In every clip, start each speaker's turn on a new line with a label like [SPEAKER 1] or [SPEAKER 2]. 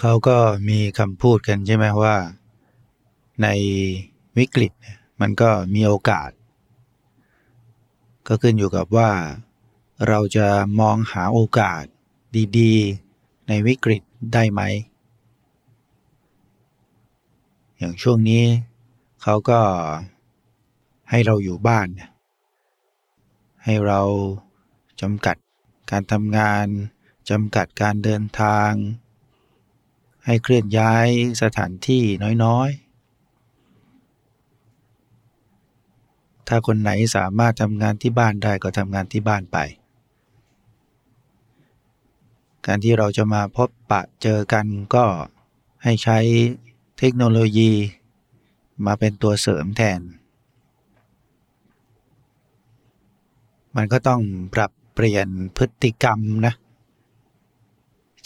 [SPEAKER 1] เขาก็มีคำพูดกันใช่ไหมว่า ในวิกฤตมันก็มีโอกาส ก็ขึ้นอยู่กับว่า เราจะมองหาโอกาสดีๆ ในวิกฤตได้ไหม อย่างช่วงนี้เขาก็ให้เราอยู่บ้าน ให้เราจำกัดการทำงานจำกัดการเดินทาง ให้เคลื่อนย้ายสถานที่น้อยๆ ถ้าคนไหนสามารถทำงานที่บ้านได้ก็ทำงานที่บ้านไป การที่เราจะมาพบปะเจอกันก็ให้ใช้เทคโนโลยีมาเป็นตัวเสริมแทน มันก็ต้องปรับเปลี่ยนพฤติกรรมนะ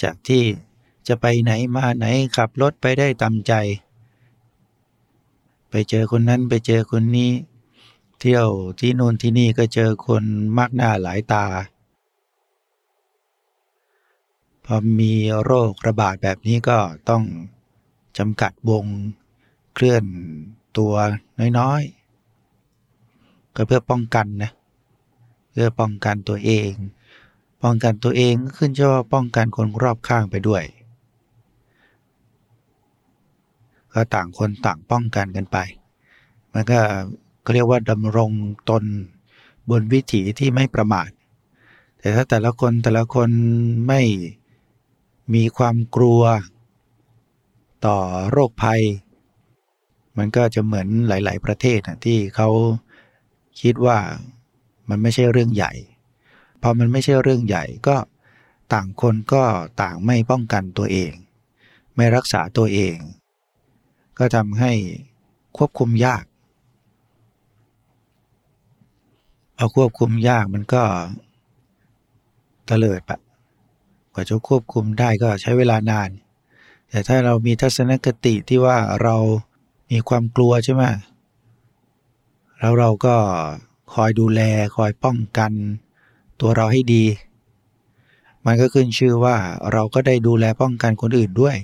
[SPEAKER 1] จากที่ จะไปไหนมาไหนขับรถไปได้ตามใจ ไปเจอคนนั้นไปเจอคนนี้ เที่ยวที่นู่นที่นี่ก็เจอคนมากหน้าหลายตา พอมีโรคระบาดแบบนี้ก็ต้องจำกัดวงเคลื่อนตัวน้อยๆ ก็เพื่อป้องกันนะ เพื่อป้องกันตัวเอง ป้องกันตัวเองขึ้นชื่อว่าป้องกันคนรอบข้างไปด้วย ก็ต่างคนต่างป้องกันกันไป มันก็ก็เรียกว่าดำรงตนบนวิถีที่ไม่ประมาท แต่ถ้าแต่ละคนแต่ละคนไม่มีความกลัว ต่อโรคภัย มันก็จะเหมือนหลาย ๆ ประเทศนะที่เขาคิดว่ามันไม่ใช่เรื่องใหญ่ พอมันไม่ใช่เรื่องใหญ่ก็ต่างคนก็ต่างไม่ป้องกันตัวเอง ไม่รักษาตัวเอง ก็ทำให้ควบคุมยากเอาควบคุมยากมันก็ตะเลิดปะกว่าจะควบคุมได้ก็ใช้เวลานาน แต่ถ้าเรามีทัศนคติที่ว่าเรามีความกลัวใช่ไหมแล้วเราก็คอยดูแลคอยป้องกันตัวเราให้ดี มันก็ขึ้นชื่อว่าเราก็ได้ดูแลป้องกันคนอื่นด้วย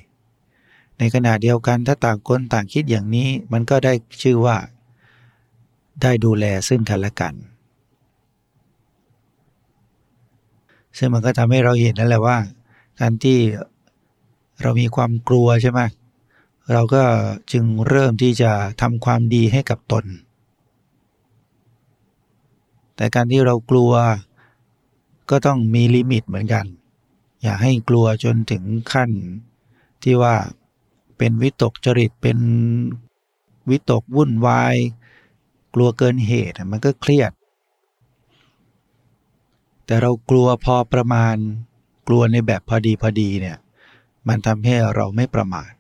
[SPEAKER 1] ในขณะเดียวกันถ้าต่างคนต่างคิดอย่างนี้ มันก็ได้ชื่อว่า ได้ดูแลซึ่งกันและกัน ซึ่งมันก็ทำให้เราเห็นนั่นแหละว่า การที่เรามีความกลัวใช่ไหมเราก็จึงเริ่มที่จะทำความดีให้กับตน แต่การที่เรากลัวก็ต้องมีลิมิตเหมือนกัน อย่าให้กลัวจนถึงขั้นที่ว่า เป็นวิตกจริตเป็นวิตกวุ่นวาย กลัวเกินเหตุมันก็เครียด แต่เรากลัวพอประมาณ กลัวในแบบพอดีพอดีเนี่ย มันทำให้เราไม่ประมาท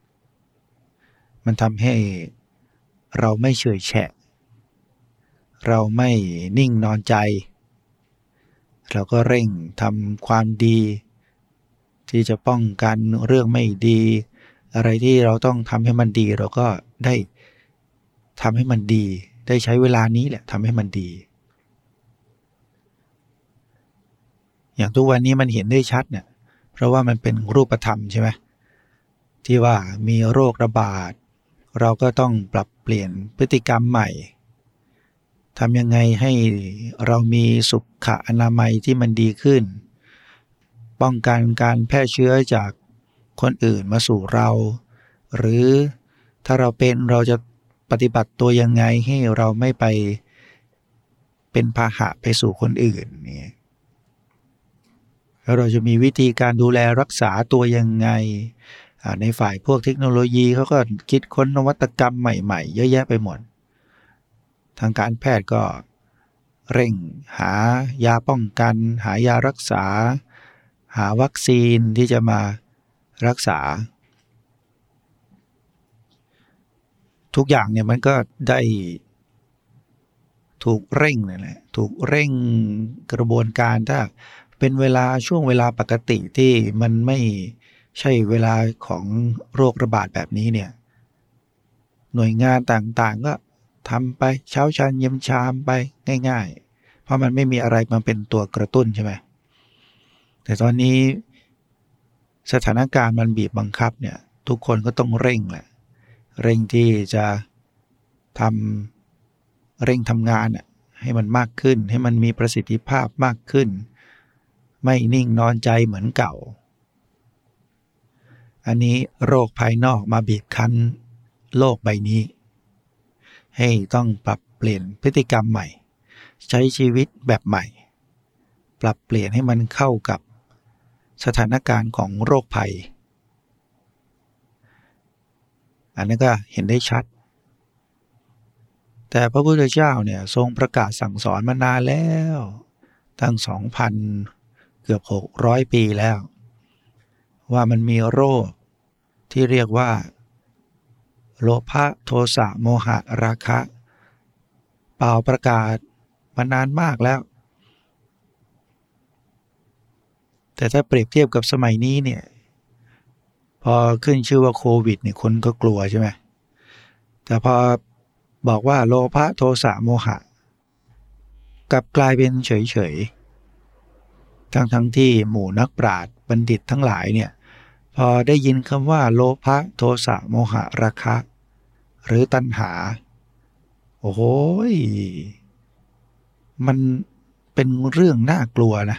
[SPEAKER 1] มันทำให้เราไม่เฉยแฉะ เราไม่นิ่งนอนใจ เราก็เร่งทำความดี ที่จะป้องกันเรื่องไม่ดี อะไรที่เราต้องทำให้มันดี เราก็ได้ทำให้มันดี ได้ใช้เวลานี้แหละทำให้มันดี อย่างทุกวันนี้มันเห็นได้ชัดเนี่ยเพราะว่ามันเป็นรูปธรรมใช่ไหมที่ว่ามีโรคระบาด เราก็ต้องปรับเปลี่ยนพฤติกรรมใหม่ทำยังไงให้เรามีสุขอนามัยที่มันดีขึ้น ป้องกันการแพร่เชื้อจาก คนอื่นมาสู่เรา หรือถ้าเราเป็นเราจะปฏิบัติตัวยังไงให้เราไม่ไปเป็นพาหะไปสู่คนอื่นเนี่ยแล้วเราจะมีวิธีการดูแลรักษาตัวยังไง ในฝ่ายพวกเทคโนโลยีเขาก็คิดค้นนวัตกรรมใหม่ๆ เยอะแยะไปหมด ทางการแพทย์ก็เร่งหายาป้องกัน หายารักษา หาวัคซีนที่จะมา รักษา ทุกอย่างเนี่ยมันก็ได้ถูกเร่งเลยแหละถูกเร่งกระบวนการถ้าเป็นเวลาช่วงเวลาปกติที่มันไม่ใช่เวลาของโรคระบาดแบบนี้เนี่ยหน่วยงานต่างๆก็ทำไปเช้าชันเย็นชามไปง่าย ๆ เพราะมันไม่มีอะไรมาเป็นตัวกระตุ้นใช่ไหมแต่ตอนนี้ สถานการณ์มันบีบบังคับเนี่ยทุกคนก็ต้องเร่งแหละเร่งที่จะทำเร่งทำงานให้มันมากขึ้นให้มันมีประสิทธิภาพมากขึ้น ไม่นิ่งนอนใจเหมือนเก่า อันนี้โรคภายนอกมาบีบคั้น โลกใบนี้ ให้ต้องปรับเปลี่ยนพฤติกรรมใหม่ ใช้ชีวิตแบบใหม่ ปรับเปลี่ยนให้มันเข้ากับ สถานการณ์ของโรคภัย อันนั้ก็เห็นได้ชัด แต่พระพุทธเจ้าเนี่ยทรงประกาศสั่งสอนมานานแล้ว ตั้งสองพันเกือบหกร้อยปีแล้ว ว่ามันมีโรคที่เรียกว่า โลภะโทสะโมหะราคะ เป่าประกาศมานานมากแล้ว แต่ถ้าเปรียบเทียบกับสมัยนี้เนี่ย พอขึ้นชื่อว่าโควิดเนี่ยคนก็กลัวใช่ไหมแต่พอบอกว่าโลภะโทสะโมหะ กลับกลายเป็นเฉยๆ ทั้งทั้งที่หมู่นักปราชญ์บัณฑิตทั้งหลายเนี่ย พอได้ยินคำว่าโลภะโทสะโมหะราคะ หรือตัณหา โอ้โหมันเป็นเรื่องน่ากลัวนะ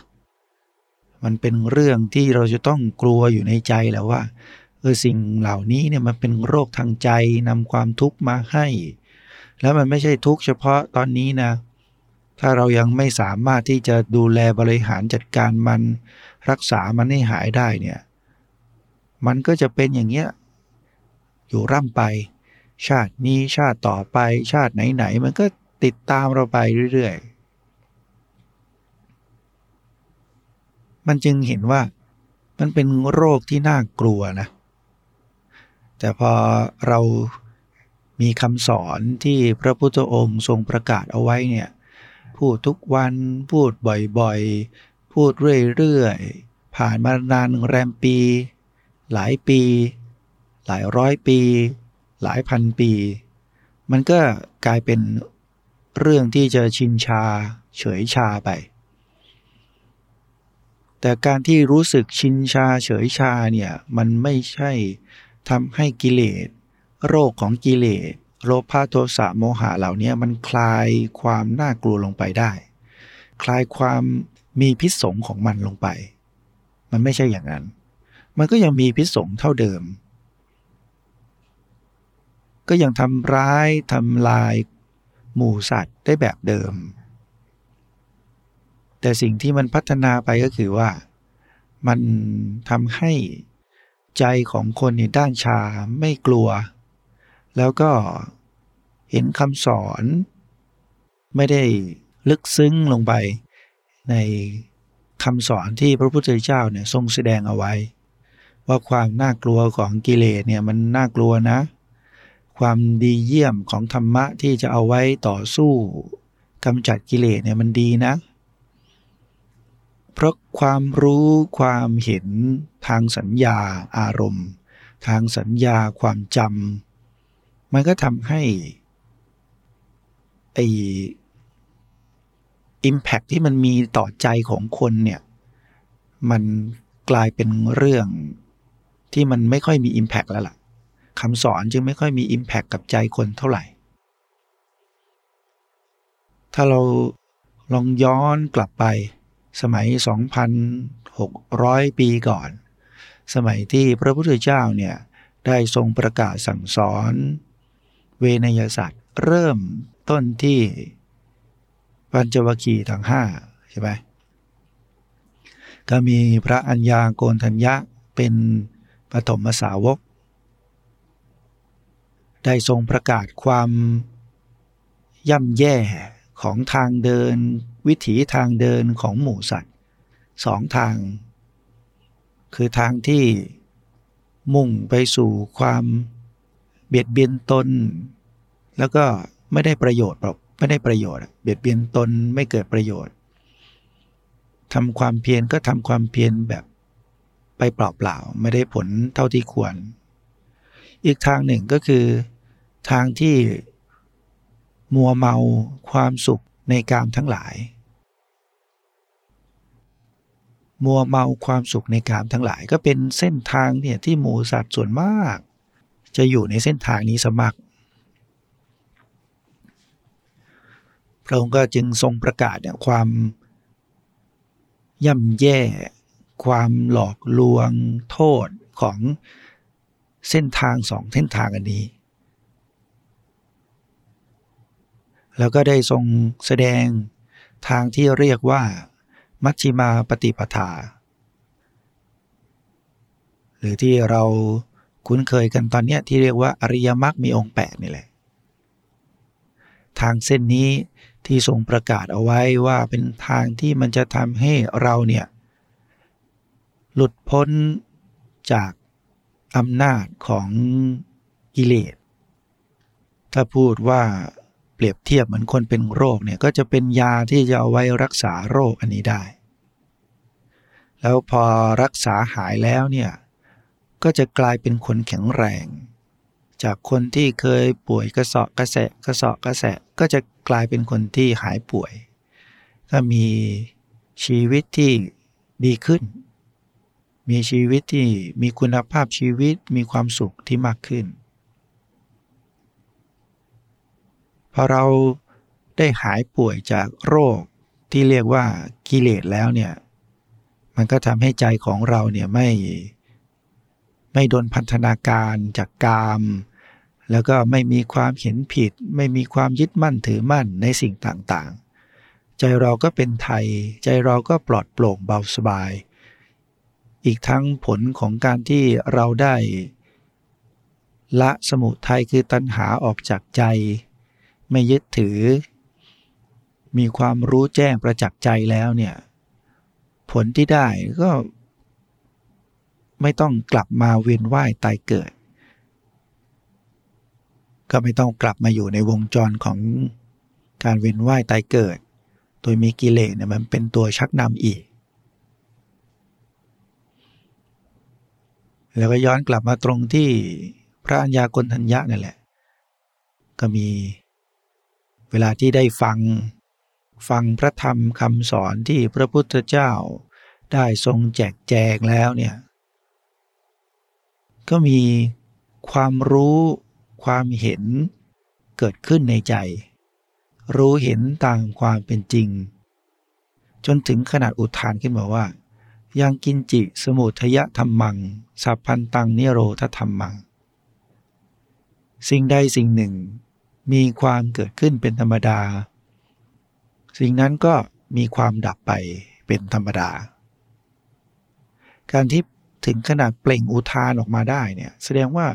[SPEAKER 1] มันเป็นเรื่องที่เราจะต้องกลัวอยู่ในใจแหล้วว่าเออสิ่งเหล่านี้เนี่ยมันเป็นโรคทางใจนำความทุกข์มาให้ แล้วมันไม่ใช่ทุกข์เฉพาะตอนนี้นะ ถ้าเรายังไม่สามารถที่จะดูแลบริหารจัดการมันรักษามันให้หายได้เนี่ย มันก็จะเป็นอย่างเงี้ยอยู่ร่ำไป ชาตินี้ชาติต่อไปชาติไหนๆมันก็ติดตามเราไปเรื่อยๆ มันจึงเห็นว่ามันเป็นโรคที่น่ากลัวนะ แต่พอเรามีคำสอนที่พระพุทธองค์ทรงประกาศเอาไว้เนี่ย พูดทุกวันพูดบ่อยๆ พูดเรื่อยๆ ผ่านมานานแรมปี หลายปี หลายร้อยปี หลายพันปี มันก็กลายเป็นเรื่องที่จะชินชาเฉยชาไป แต่การที่รู้สึกชินชาเฉยชาเนี่ยมันไม่ใช่ทำให้กิเลส โรคของกิเลสโลภะโทสะโมหะเหล่านี้มันคลายความน่ากลัวลงไปได้ คลายความมีพิษสงของมันลงไป มันไม่ใช่อย่างนั้น มันก็ยังมีพิษสงเท่าเดิม ก็ยังทำร้ายทำลายหมู่สัตว์ได้แบบเดิม แต่สิ่งที่มันพัฒนาไปก็คือว่า มันทำให้ใจของคนในด้านชาไม่กลัว แล้วก็เห็นคำสอน ไม่ได้ลึกซึ้งลงไปในคำสอนที่พระพุทธเจ้าเนี่ยทรงแสดงเอาไว้ ว่าความน่ากลัวของกิเลสเนี่ยมันน่ากลัวนะ ความดีเยี่ยมของธรรมะที่จะเอาไว้ต่อสู้กำจัดกิเลสเนี่ยมันดีนะเเพราะความรู้ความเห็นทางสัญญาอารมณ์ ทางสัญญาความจำมันก็ทำให้ไออิมแพคที่มันมีต่อใจของคนเนี่ยมันกลายเป็นเรื่องที่มันไม่ค่อยมีอิมแพคแล้วล่ะคำสอนจึงไม่ค่อยมีอิมแพคกับใจคนเท่าไหร่ ถ้าเราลองย้อนกลับไป สมัย 2,600 ปีก่อน สมัยที่พระพุทธเจ้าเนี่ยได้ทรงประกาศสั่งสอน เวนยศาสตร์เริ่มต้นที่ปัญจวัคคีย์ทั้งห้าใช่ไหมก็มีพระอัญญาโกนทัญญะเป็นปฐมสาวก ได้ทรงประกาศความย่ำแย่ของทางเดิน วิถีทางเดินของหมูสัตว์สองทาง คือทางที่มุ่งไปสู่ความเบียดเบียนตน แล้วก็ไม่ได้ประโยชน์หรไม่ได้ประโยชน์ เบียดเบียนตนไม่เกิดประโยชน์ทำความเพียรก็ทำความเพียรแบบไปเปล่าๆไม่ได้ผลเท่าที่ควร อีกทางหนึ่งก็คือทางที่มัวเมาความสุข ในการทั้งหลาย มัวเมาความสุขในกามทั้งหลาย ก็เป็นเส้นทางเนี่ยที่หมูสัตว์ส่วนมาก จะอยู่ในเส้นทางนี้สมัครพระองค์ก็จึงทรงประกาศเนี่ยความย่ำแย่ ความหลอกลวงโทษของเส้นทางสองเส้นทางอันนี้ แล้วก็ได้ทรงแสดงทางที่เรียกว่า มัชชิมาปฏิปทา หรือที่เราคุ้นเคยกันตอนนี้ที่เรียกว่าอริยมรรคมีองค์แปดนี่แหละ ทางเส้นนี้ที่ทรงประกาศเอาไว้ว่าเป็นทางที่มันจะทำให้เราเนี่ย หลุดพ้นจากอำนาจของกิเลส ถ้าพูดว่า ปรียบเทียบเหมือนคนเป็นโรคเนี่ยก็จะเป็นยาที่จะเอาไว้รักษาโรคอันนี้ได้ แล้วพอรักษาหายแล้วเนี่ยก็จะกลายเป็นคนแข็งแรง จากคนที่เคยป่วยกระสอบกระแสะกระสอบกระแสะก็จะกลายเป็นคนที่หายป่วย ก็มีชีวิตที่ดีขึ้น มีชีวิตที่มีคุณภาพชีวิตมีความสุขที่มากขึ้น พอเราได้หายป่วยจากโรคที่เรียกว่ากิเลสแล้วเนี่ย มันก็ทำให้ใจของเราเนี่ยไม่ไม่โดนพันธนาการจากกาม แล้วก็ไม่มีความเห็นผิด ไม่มีความยึดมั่นถือมั่นในสิ่งต่างๆ ใจเราก็เป็นไทย ใจเราก็ปลอดโปร่งเบาสบาย อีกทั้งผลของการที่เราได้ ละสมุทัยคือตัณหาออกจากใจ ไม่ยึดถือ มีความรู้แจ้งประจักษ์ใจแล้วเนี่ย ผลที่ได้ก็ ไม่ต้องกลับมาเวียนว่ายตายเกิด ก็ไม่ต้องกลับมาอยู่ในวงจรของการเวียนว่ายตายเกิด โดยมีกิเลสเนี่ยมันเป็นตัวชักนำอีก แล้วก็ย้อนกลับมาตรงที่พระัญญากลทัญญะนั่นแหละ ก็มี เวลาที่ได้ฟัง ฟังพระธรรมคำสอนที่พระพุทธเจ้า ได้ทรงแจกแจงแล้วเนี่ยก็มีความรู้ความเห็นเกิดขึ้นในใจ รู้เห็นตามความเป็นจริง จนถึงขนาดอุทานขึ้นมาว่า ยังกินจิสมุทยธรรมัง สัพพันตังนิโรธธรรมัง สิ่งใดสิ่งหนึ่ง มีความเกิดขึ้นเป็นธรรมดา สิ่งนั้นก็มีความดับไปเป็นธรรมดา การที่ถึงขนาดเปล่งอุทานออกมาได้เนี่ยแสดงว่า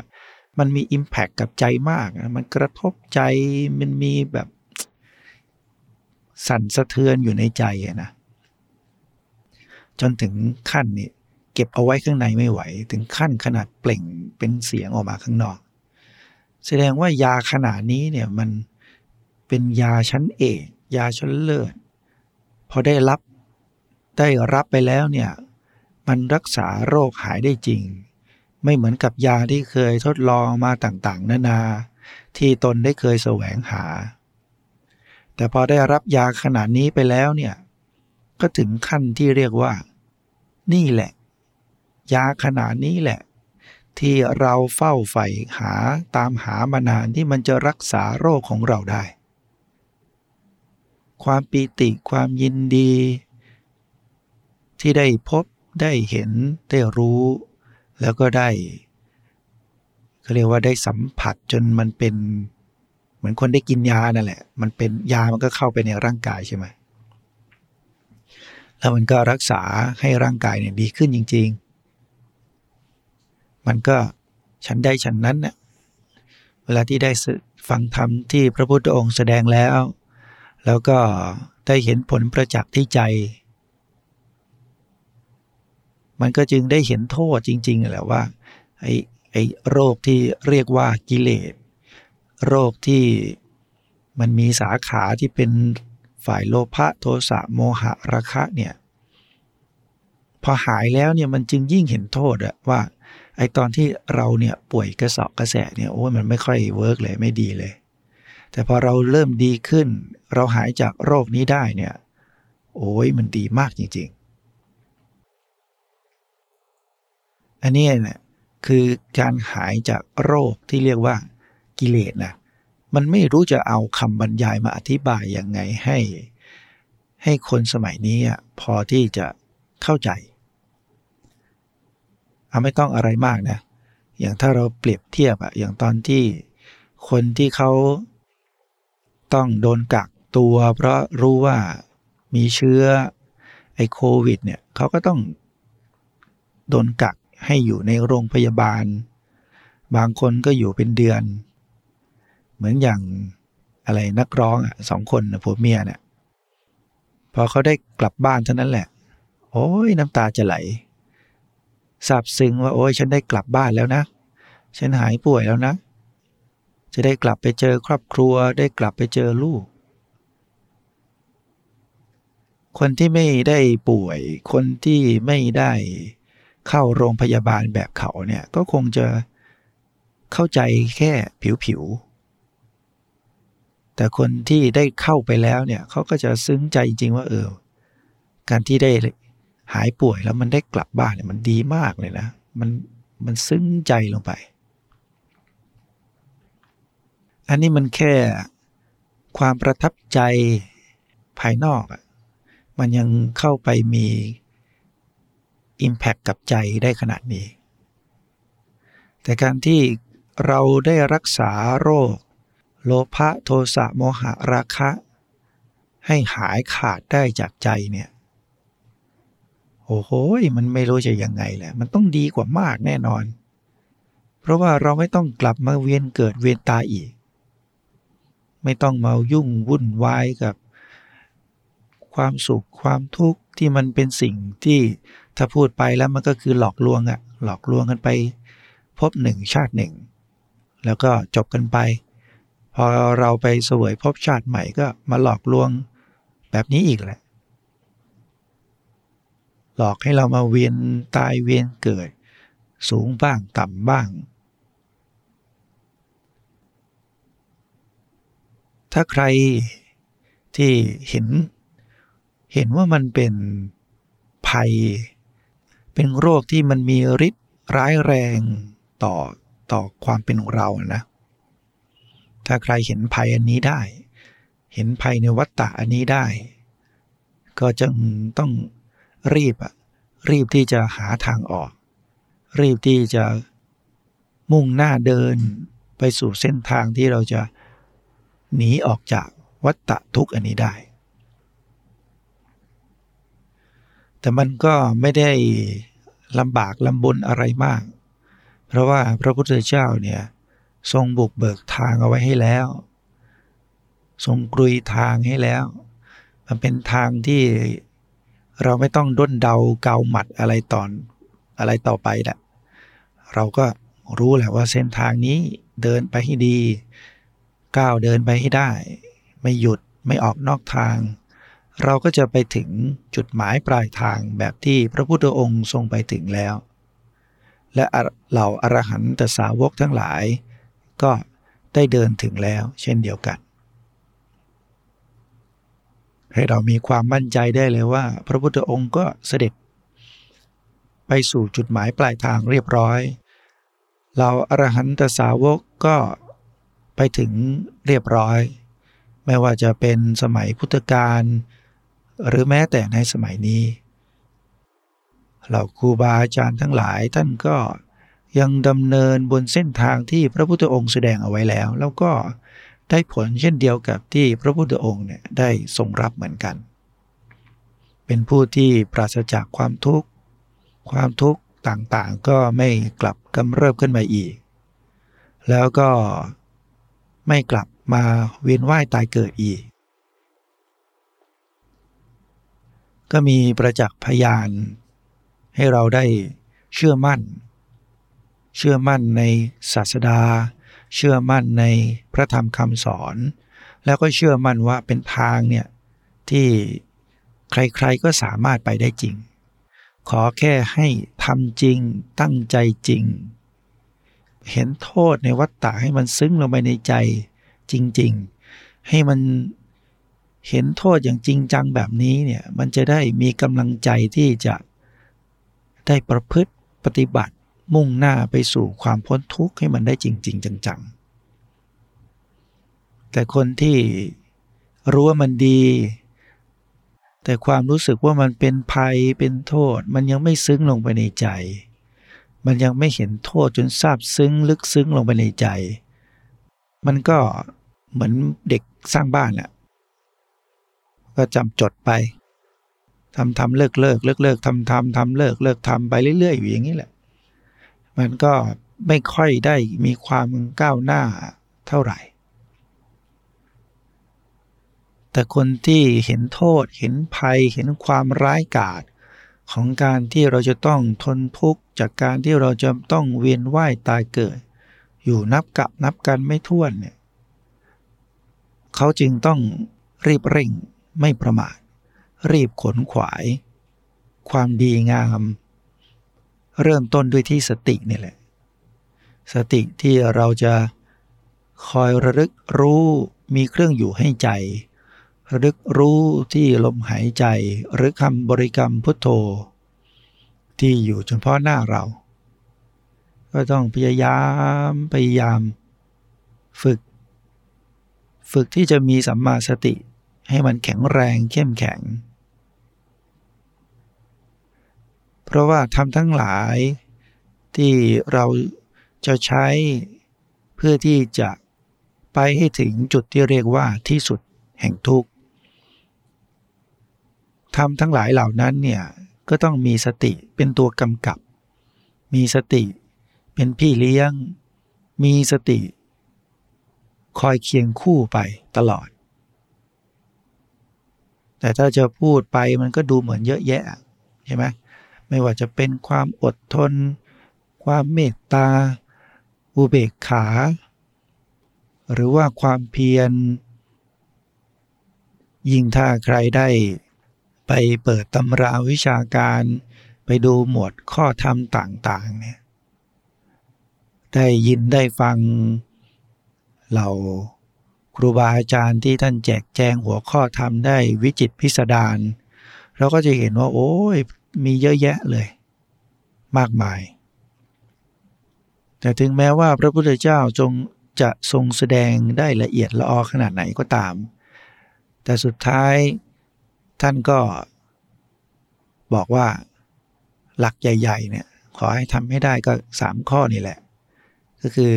[SPEAKER 1] มันมี Impact กับใจมากนะมันกระทบใจมันมีแบบ สั่นสะเทือนอยู่ในใจนะจนถึงขั้นนี่เก็บเอาไว้ข้างในไม่ไหว ถึงขั้นขนาดเปล่งเป็นเสียงออกมาข้างนอก แสดงว่ายาขนาดนี้เนี่ยมันเป็นยาชั้นเอกยาชั้นเลิศพอได้รับได้รับไปแล้วเนี่ยมันรักษาโรคหายได้จริง ไม่เหมือนกับยาที่เคยทดลองมาต่างๆ นานา ที่ตนได้เคยแสวงหา แต่พอได้รับยาขนาดนี้ไปแล้วเนี่ยก็ถึงขั้นที่เรียกว่า นี่แหละ ยาขนาดนี้แหละ ที่เราเฝ้าใฝ่หาตามหามานานที่มันจะรักษาโรคของเราได้ ความปีติความยินดี ที่ได้พบได้เห็นได้รู้ แล้วก็ได้เขาเรียกว่าได้สัมผัสจนมันเป็น เหมือนคนได้กินยานั่นแหละ มันเป็นยามันก็เข้าไปในร่างกายใช่ไหมแล้วมันก็รักษาให้ร่างกายเนี่ยดีขึ้นจริง ๆ มันก็ฉันได้ฉันนั้นเนี่ยเวลาที่ได้ฟังธรรมที่พระพุทธองค์แสดงแล้ว แล้วก็ได้เห็นผลประจักษ์ที่ใจ มันก็จึงได้เห็นโทษจริง ๆแหละว่าไอ้ไอ้โรคที่เรียกว่ากิเลส โรคที่มันมีสาขาที่เป็นฝ่ายโลภะโทสะโมหะราคะเนี่ย พอหายแล้วเนี่ยมันจึงยิ่งเห็นโทษอะว่า ไอตอนที่เราเนี่ยป่วยกระเสาะกระแสะเนี่ยโอ้ยมันไม่ค่อย work เลยไม่ดีเลย แต่พอเราเริ่มดีขึ้น เราหายจากโรคนี้ได้เนี่ย โอ้ยมันดีมากจริงอันนี้เนี่ยคือการหายจากโรคที่เรียกว่ากิเลสนะมันไม่รู้จะเอาคำบรรยายมาอธิบายยังไงให้ ให้คนสมัยนี้อะพอที่จะ เข้าใจเอาไม่ต้องอะไรมากนะ อย่างถ้าเราเปรียบเทียบอะอย่างตอนที่คนที่เขาต้องโดนกักตัว เพราะรู้ว่ามีเชื้อไอโควิดเนี่ยเขาก็ต้องโดนกักให้อยู่ในโรงพยาบาล บางคนก็อยู่เป็นเดือน เหมือนอย่างอะไรนักร้องอะสองคนผัวเมียเนี่ยพอเขาได้กลับบ้านเท่านั้นแหละ โอ้ยน้ำตาจะไหลซาบซึ้งว่าโอ้ยฉันได้กลับบ้านแล้วนะ ฉันหายป่วยแล้วนะ จะได้กลับไปเจอครอบครัวได้กลับไปเจอลูก คนที่ไม่ได้ป่วย คนที่ไม่ได้เข้าโรงพยาบาลแบบเขาเนี่ยก็คงจะเข้าใจแค่ผิวๆ แต่คนที่ได้เข้าไปแล้วเนี่ยเขาก็จะซึ้งใจจริงว่าเออ การที่ได้ หายป่วยแล้วมันได้กลับบ้านเนี่ยมันดีมากเลยนะ มันมันซึ้งใจลงไป อันนี้มันแค่ความประทับใจภายนอกอะมันยังเข้าไปมี Impact กับใจได้ขนาดนี้ แต่การที่เราได้รักษาโรค โลภะโทสะโมหะราคะ ให้หายขาดได้จากใจเนี่ย โอ้โหมันไม่รู้จะยังไงแหละมันต้องดีกว่ามากแน่นอน เพราะว่าเราไม่ต้องกลับมาเวียนเกิดเวียนตายอีก ไม่ต้องมายุ่งวุ่นวายกับ ความสุขความทุกข์ที่มันเป็นสิ่งที่ถ้าพูดไปแล้วมันก็คือหลอกลวงอะหลอกลวงกันไป พบหนึ่งชาติหนึ่ง แล้วก็จบกันไป พอเราไปสวยพบชาติใหม่ก็มาหลอกลวงแบบนี้อีกแหละ หลอกให้เรามาเวียนตายเวียนเกิด สูงบ้างต่ำบ้าง ถ้าใครที่เห็นเห็นว่ามันเป็นภัย เป็นโรคที่มันมีฤทธิ์ร้ายแรงต่อต่อความเป็นเรานะ ถ้าใครเห็นภัยอันนี้ได้ เห็นภัยในวัฏฏะอันนี้ได้ ก็จึงต้อง รีบอะรีบที่จะหาทางออก รีบที่จะมุ่งหน้าเดินไปสู่เส้นทางที่เราจะหนีออกจากวัฏฏะทุกข์อันนี้ได้ แต่มันก็ไม่ได้ลำบากลำบนอะไรมาก เพราะว่าพระพุทธเจ้าเนี่ยทรงบุกเบิกทางเอาไว้ให้แล้ว ทรงกรุยทางให้แล้ว มันเป็นทางที่ เราไม่ต้องด้นเดาเกาหมัดอะไรตอนอะไรต่อไปแหละเราก็รู้แหละว่าเส้นทางนี้เดินไปให้ดี ก้าวเดินไปให้ได้ ไม่หยุดไม่ออกนอกทาง เราก็จะไปถึงจุดหมายปลายทางแบบที่พระพุทธองค์ทรงไปถึงแล้ว และเหล่าอรหันตสาวกทั้งหลาย ก็ได้เดินถึงแล้วเช่นเดียวกัน ให้เรามีความมั่นใจได้เลยว่า พระพุทธองค์ก็เสด็จ ไปสู่จุดหมายปลายทางเรียบร้อย เราอรหันตสาวกก็ไปถึงเรียบร้อย ไม่ว่าจะเป็นสมัยพุทธกาลหรือแม้แต่ในสมัยนี้เหล่าครูบาอาจารย์ทั้งหลายท่านก็ยังดำเนินบนเส้นทางที่พระพุทธองค์แสดงเอาไว้แล้ว แล้วก็ ได้ผลเช่นเดียวกับที่พระพุทธองค์เนี่ยได้ทรงรับเหมือนกัน เป็นผู้ที่ปราศจากความทุกข์ ความทุกข์ต่างๆ ก็ไม่กลับกำเริบขึ้นมาอีก แล้วก็ไม่กลับมาเวียนว่ายตายเกิดอีก ก็มีประจักษ์พยาน ให้เราได้เชื่อมั่น เชื่อมั่นในศาสดา เชื่อมั่นในพระธรรมคำสอน แล้วก็เชื่อมั่นว่าเป็นทางเนี่ยที่ใครๆก็สามารถไปได้จริง ขอแค่ให้ทำจริงตั้งใจจริง เห็นโทษในวัฏฏะให้มันซึ้งลงไปในใจจริง ๆ ให้มันเห็นโทษอย่างจริงจังแบบนี้เนี่ยมันจะได้มีกำลังใจที่จะได้ประพฤติปฏิบัติ มุ่งหน้าไปสู่ความพ้นทุกข์ให้มันได้จริง ๆ จังๆ แต่คนที่รู้ว่ามันดี แต่ความรู้สึกว่ามันเป็นภัยเป็นโทษ มันยังไม่ซึ้งลงไปในใจ มันยังไม่เห็นโทษจนซาบซึ้งลึกซึ้งลงไปในใจ มันก็เหมือนเด็กสร้างบ้านแหละก็จำจดไปทำทำเลิกเลิกเลิกเลิกทำทำทำเลิกเลิกทำไปเรื่อยๆอยู่อย่างนี้แหละ มันก็ไม่ค่อยได้มีความก้าวหน้าเท่าไหร่ แต่คนที่เห็นโทษเห็นภัยเห็นความร้ายกาจของการที่เราจะต้องทนทุกข์จากการที่เราจะต้องเวียนว่ายตายเกิด อยู่นับกับนับกันไม่ถ้วนเนี่ยเขาจึงต้องรีบเร่งไม่ประมาทรีบขนขวาย ความดีงาม เริ่มต้นด้วยที่สตินี่แหละ สติที่เราจะคอยระลึกรู้มีเครื่องอยู่ให้ใจ ระลึกรู้ที่ลมหายใจ หรือคำบริกรรมพุทโธ ที่อยู่เฉพาะหน้าเรา ก็ต้องพยายามพยายาม ฝึก ฝึกที่จะมีสัมมาสติให้มันแข็งแรงเข้มแข็ง เพราะว่าทำทั้งหลายที่เราจะใช้เพื่อที่จะไปให้ถึงจุดที่เรียกว่าที่สุดแห่งทุกข์ทำทั้งหลายเหล่านั้นเนี่ยก็ต้องมีสติเป็นตัวกำกับ มีสติเป็นพี่เลี้ยง มีสติ คอยเคียงคู่ไปตลอด แต่ถ้าจะพูดไปมันก็ดูเหมือนเยอะแยะใช่ไหม ไม่ว่าจะเป็นความอดทน ความเมตตา อุเบกขา หรือว่าความเพียร ยิ่งถ้าใครได้ไปเปิดตำราวิชาการไปดูหมวดข้อธรรมต่างๆเนี่ยได้ยินได้ฟังเราครูบาอาจารย์ที่ท่านแจกแจงหัวข้อธรรมได้วิจิตพิสดารเราก็จะเห็นว่า โอ้ย มีเยอะแยะเลย มากมาย แต่ถึงแม้ว่าพระพุทธเจ้าจงจะทรงแสดงได้ละเอียดละออขนาดไหนก็ตาม แต่สุดท้ายท่านก็บอกว่าหลักใหญ่ ๆ เนี่ย ขอให้ทำให้ได้ก็สามข้อนี่แหละ ก็คือ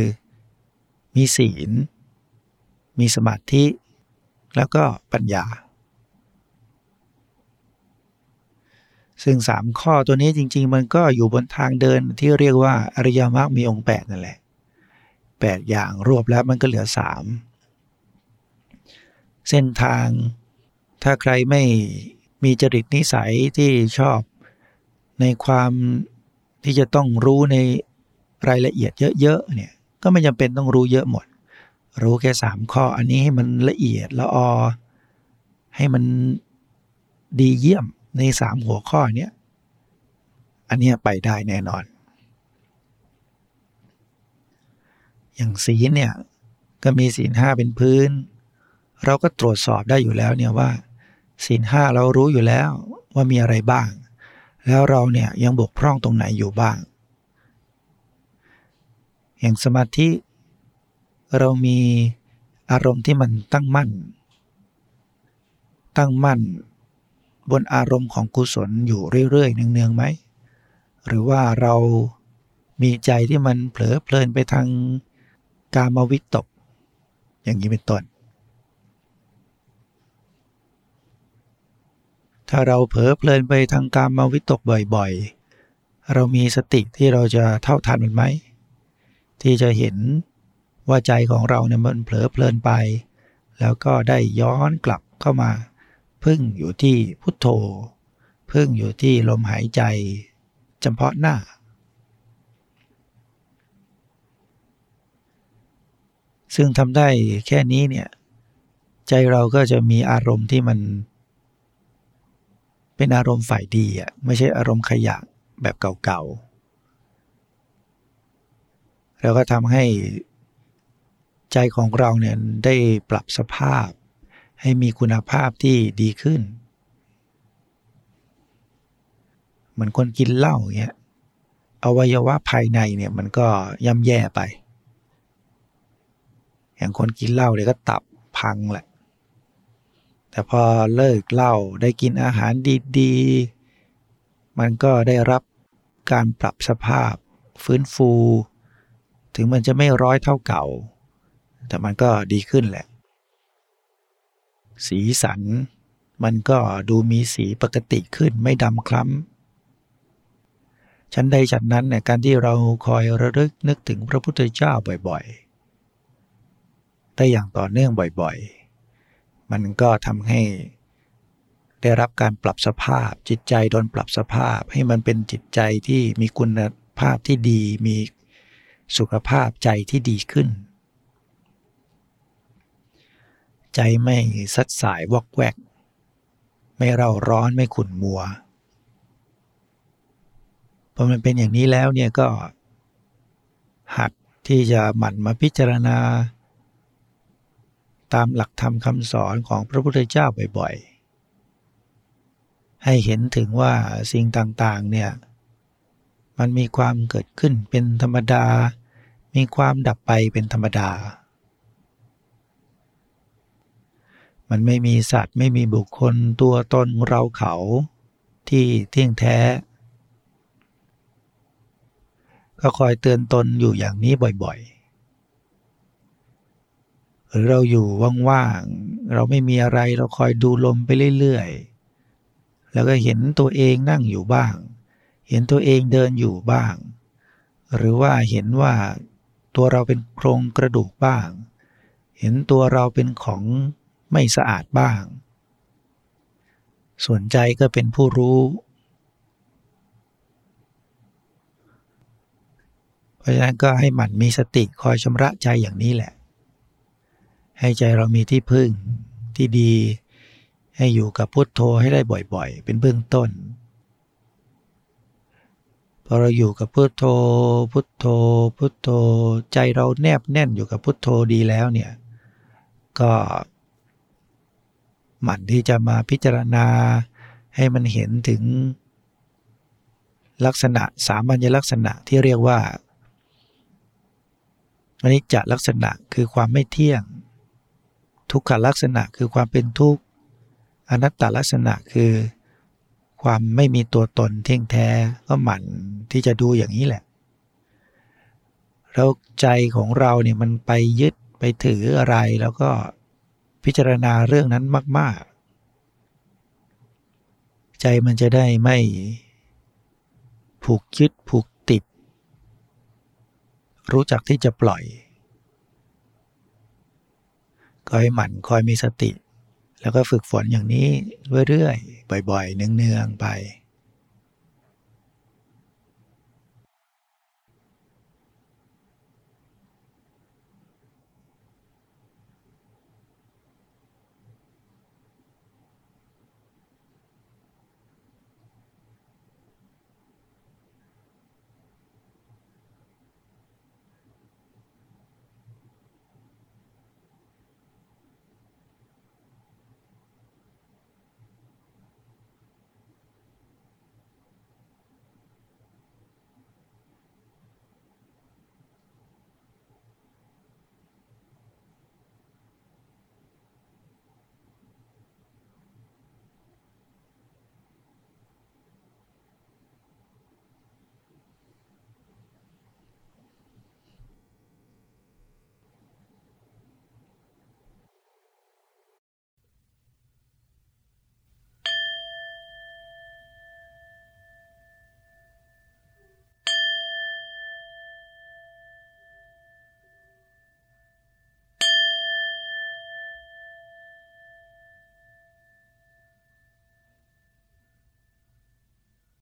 [SPEAKER 1] มีศีล มีสมาธิ แล้วก็ปัญญา ซึ่งสามข้อตัวนี้จริง ๆ มันก็อยู่บนทางเดินที่เรียกว่าอริยมรรคมีองค์ 8 นั่นแหละ 8 อย่างรวบแล้วมันก็เหลือ 3 เส้นทางถ้าใครไม่มีจริตนิสัยที่ชอบในความที่จะต้องรู้ในรายละเอียดเยอะๆเนี่ยก็ไม่จำเป็นต้องรู้เยอะหมด รู้แค่สามข้ออันนี้ให้มันละเอียดละออให้มันดีเยี่ยม ในสามหัวข้อเนี้ยอันนี้ไปได้แน่นอน อย่างศีลเนี่ยก็มีศีลห้าเป็นพื้น เราก็ตรวจสอบได้อยู่แล้วเนี่ยว่าศีลห้าเรารู้อยู่แล้วว่ามีอะไรบ้าง แล้วเราเนี่ยยังบกพร่องตรงไหนอยู่บ้าง อย่างสมาธิเรามีอารมณ์ที่มันตั้งมั่น ตั้งมั่น บนอารมณ์ของกุศลอยู่เรื่อยๆเนืองๆไหม หรือว่าเรามีใจที่มันเผลอเพลินไปทางกามวิตก อย่างนี้เป็นต้น ถ้าเราเผลอเพลินไปทางกามวิตกบ่อยๆ เรามีสติที่เราจะเท่าทันมันไหม ที่จะเห็นว่าใจของเราเนี่ยมันเผลอเพลินไป แล้วก็ได้ย้อนกลับเข้ามา พึ่งอยู่ที่พุทโธ พึ่งอยู่ที่ลมหายใจเฉพาะหน้า ซึ่งทำได้แค่นี้เนี่ย ใจเราก็จะมีอารมณ์ที่มัน เป็นอารมณ์ฝ่ายดีอะไม่ใช่อารมณ์ขยะแบบเก่าๆ แล้วก็ทำให้ใจของเราเนี่ยได้ปรับสภาพ ให้มีคุณภาพที่ดีขึ้น เหมือนคนกินเหล้าเงี้ยอวัยวะภายในเนี่ยมันก็ย่ำแย่ไป อย่างคนกินเหล้าเนี่ยก็ตับพังแหละ แต่พอเลิกเหล้าได้กินอาหารดีๆ มันก็ได้รับการปรับสภาพฟื้นฟู ถึงมันจะไม่ร้อยเท่าเก่า แต่มันก็ดีขึ้นแหละ สีสัน มันก็ดูมีสีปกติขึ้นไม่ดำคล้ำชั้นใดฉันนั้นเนี่ยการที่เราคอยระลึกนึกถึงพระพุทธเจ้าบ่อยๆ ได้อย่างต่อเนื่องบ่อยๆ มันก็ทำให้ได้รับการปรับสภาพ จิตใจโดนปรับสภาพ ให้มันเป็นจิตใจที่มีคุณภาพที่ดี มีสุขภาพใจที่ดีขึ้น ใจไม่สัดสายวอกแวก ไม่เร่าร้อนไม่ขุ่นมัวพอมันเป็นอย่างนี้แล้วเนี่ยก็ หัดที่จะหมั่นมาพิจารณา ตามหลักธรรมคำสอนของพระพุทธเจ้าบ่อยๆ ให้เห็นถึงว่าสิ่งต่างๆเนี่ยมันมีความเกิดขึ้นเป็นธรรมดา มีความดับไปเป็นธรรมดา มันไม่มีสัตว์ไม่มีบุคคลตัวตนเราเขาที่เที่ยงแท้ ก็คอยเตือนตนอยู่อย่างนี้บ่อยๆ หรือเราอยู่ว่างๆ เราไม่มีอะไรเราคอยดูลมไปเรื่อยๆ แล้วก็เห็นตัวเองนั่งอยู่บ้าง เห็นตัวเองเดินอยู่บ้าง หรือว่าเห็นว่าตัวเราเป็นโครงกระดูกบ้าง เห็นตัวเราเป็นของ ไม่สะอาดบ้าง ส่วนใจก็เป็นผู้รู้ เพราะฉะนั้นก็ให้หมั่นมีสติคอยชำระใจอย่างนี้แหละ ให้ใจเรามีที่พึ่งที่ดี ให้อยู่กับพุทโธให้ได้บ่อย ๆ เป็นเบื้องต้นพอเราอยู่กับพุทโธ พุทโธ พุทโธ ใจเราแนบแน่นอยู่กับพุทโธดีแล้วเนี่ย ก็ หมั่นที่จะมาพิจารณาให้มันเห็นถึงลักษณะสามัญลักษณะที่เรียกว่าอนิจจลักษณะคือความไม่เที่ยง ทุกขลักษณะคือความเป็นทุกข์อนัตตลักษณะคือความไม่มีตัวตนเที่ยงแท้ก็หมั่นที่จะดูอย่างนี้แหละแล้วใจของเราเนี่ยมันไปยึดไปถืออะไรแล้วก็ พิจารณาเรื่องนั้นมาก ๆ ใจมันจะได้ไม่ผูกยึดผูกติด รู้จักที่จะปล่อยก็ให้หมั่นคอยมีสติ แล้วก็ฝึกฝนอย่างนี้เรื่อยๆบ่อย ๆ เนืองๆไป